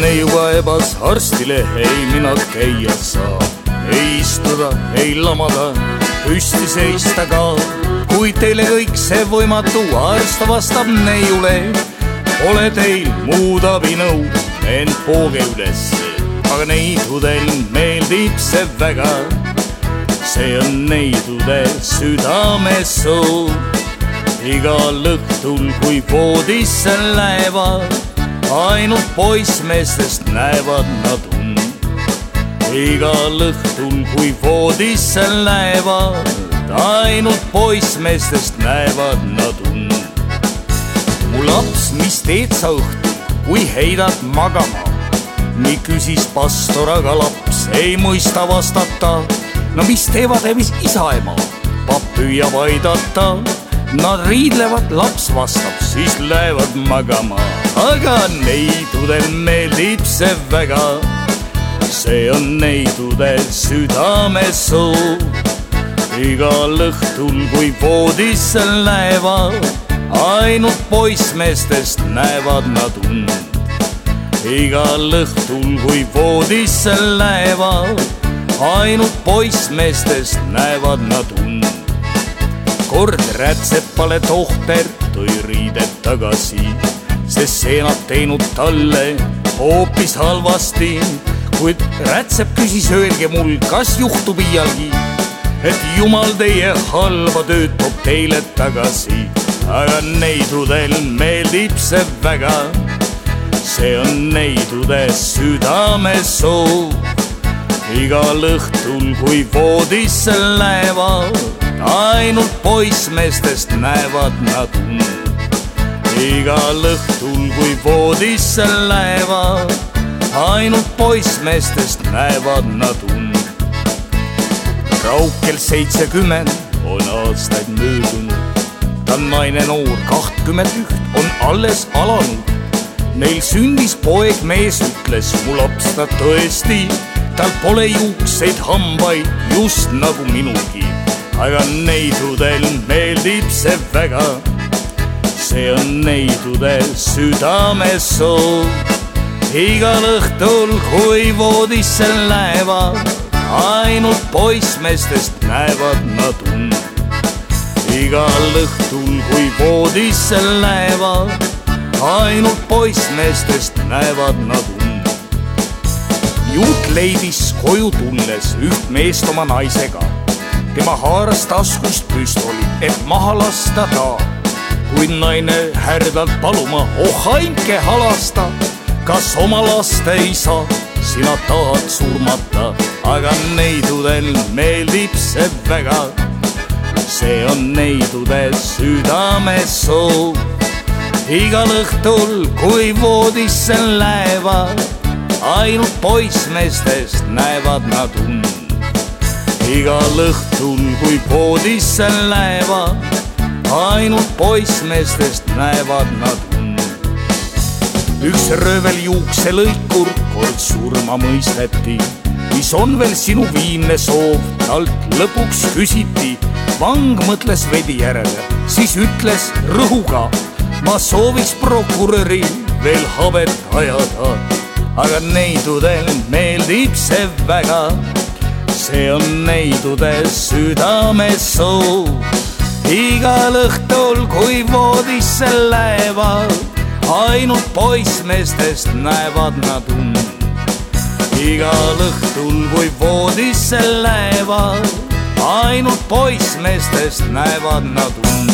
neiu kaebas arstile, ei mina käia saa. ei istuda, ei lamada, püsti seista ka. kui teile kõik see võimatu, arst vastab neiule. Pole teil muud abinõu, ent pooge ülesse, aga neidudel meeldib see väga. see on neidude südamesuu igal õhtul, kui voodisse lähevad, ainult poissmeestest näevad nad und. igal õhtul, kui voodisse lähevad, ainult poissmeestest näevad nad und. mu laps, mis teed sa õhtul, kui heidad magama? nii küsis pastor, aga laps ei mõista vastata. no mis teevad mis isa-ema? papp püüab aidata Nad riidlevad, laps vastab, siis lähevad magama, aga neidudel meeldib see väga. see on neidude südamesuu. igal õhtul, kui voodisse lähevad, ainult poissmeestest näevad nad und. igal õhtul, kui voodisse lähevad, ainult poissmeestest näevad nad und kord rätsepale tohter tõi riided tagasi, sest see nad teinud talle hoopis halvasti. kuid rätsep küsis, öelge mul, kas juhtub iialgi, et jumal teie halba tööd toob teile tagasi, aga neidudel meeldib see väga. see on neidude südamesoov igal õhtul, kui voodisse lähevad ainult poissmeestest näevad nad igal õhtul, kui voodisse lähevad, ainult poissmeestest näevad nad und. Raukel seitsekümmend on aastaid möödunud, ta on naine noor, kahtkümmend üht on alles alanud. Neil sündis poeg, mees ütles, mu laps ta tõesti, tal pole juukseid, hambaid, just nagu minulgi aga neidudel meeldib see väga. see on neidude südamesoo. igal õhtul, kui voodisse lähevad, ainult poissmeestest näevad nad und. igal õhtul, kui voodisse lähevad, ainult poissmeestest näevad nad und. juut leidis koju tulles üht meest oma naisega tema haaras taskust püstoli, et maha lasta ta. kuid naine härdalt paluma, oh ainke halasta, kas oma laste isa sina tahad surmata, aga neidudel meeldib see väga. see on neidude südamesoo. igal õhtul, kui voodisse lähevad, ainult poissmeestest näevad nad und igal õhtul, kui poodisse lähevad, ainult poissmeestest näevad nad und. üks röövel juukselõikur kord surma mõisteti, mis on veel sinu viimne soov, talt lõpuks küsiti. vang mõtles veidi järele, siis ütles rõhuga, ma sooviks prokuröri veel habet ajada, aga neidudel meeldib see väga see on neidude südamesoo. igal õhtul, kui voodisse lähevad, ainult poissmeestest näevad nad und. igal õhtul, kui voodisse lähevad, ainult poissmeestest näevad nad und.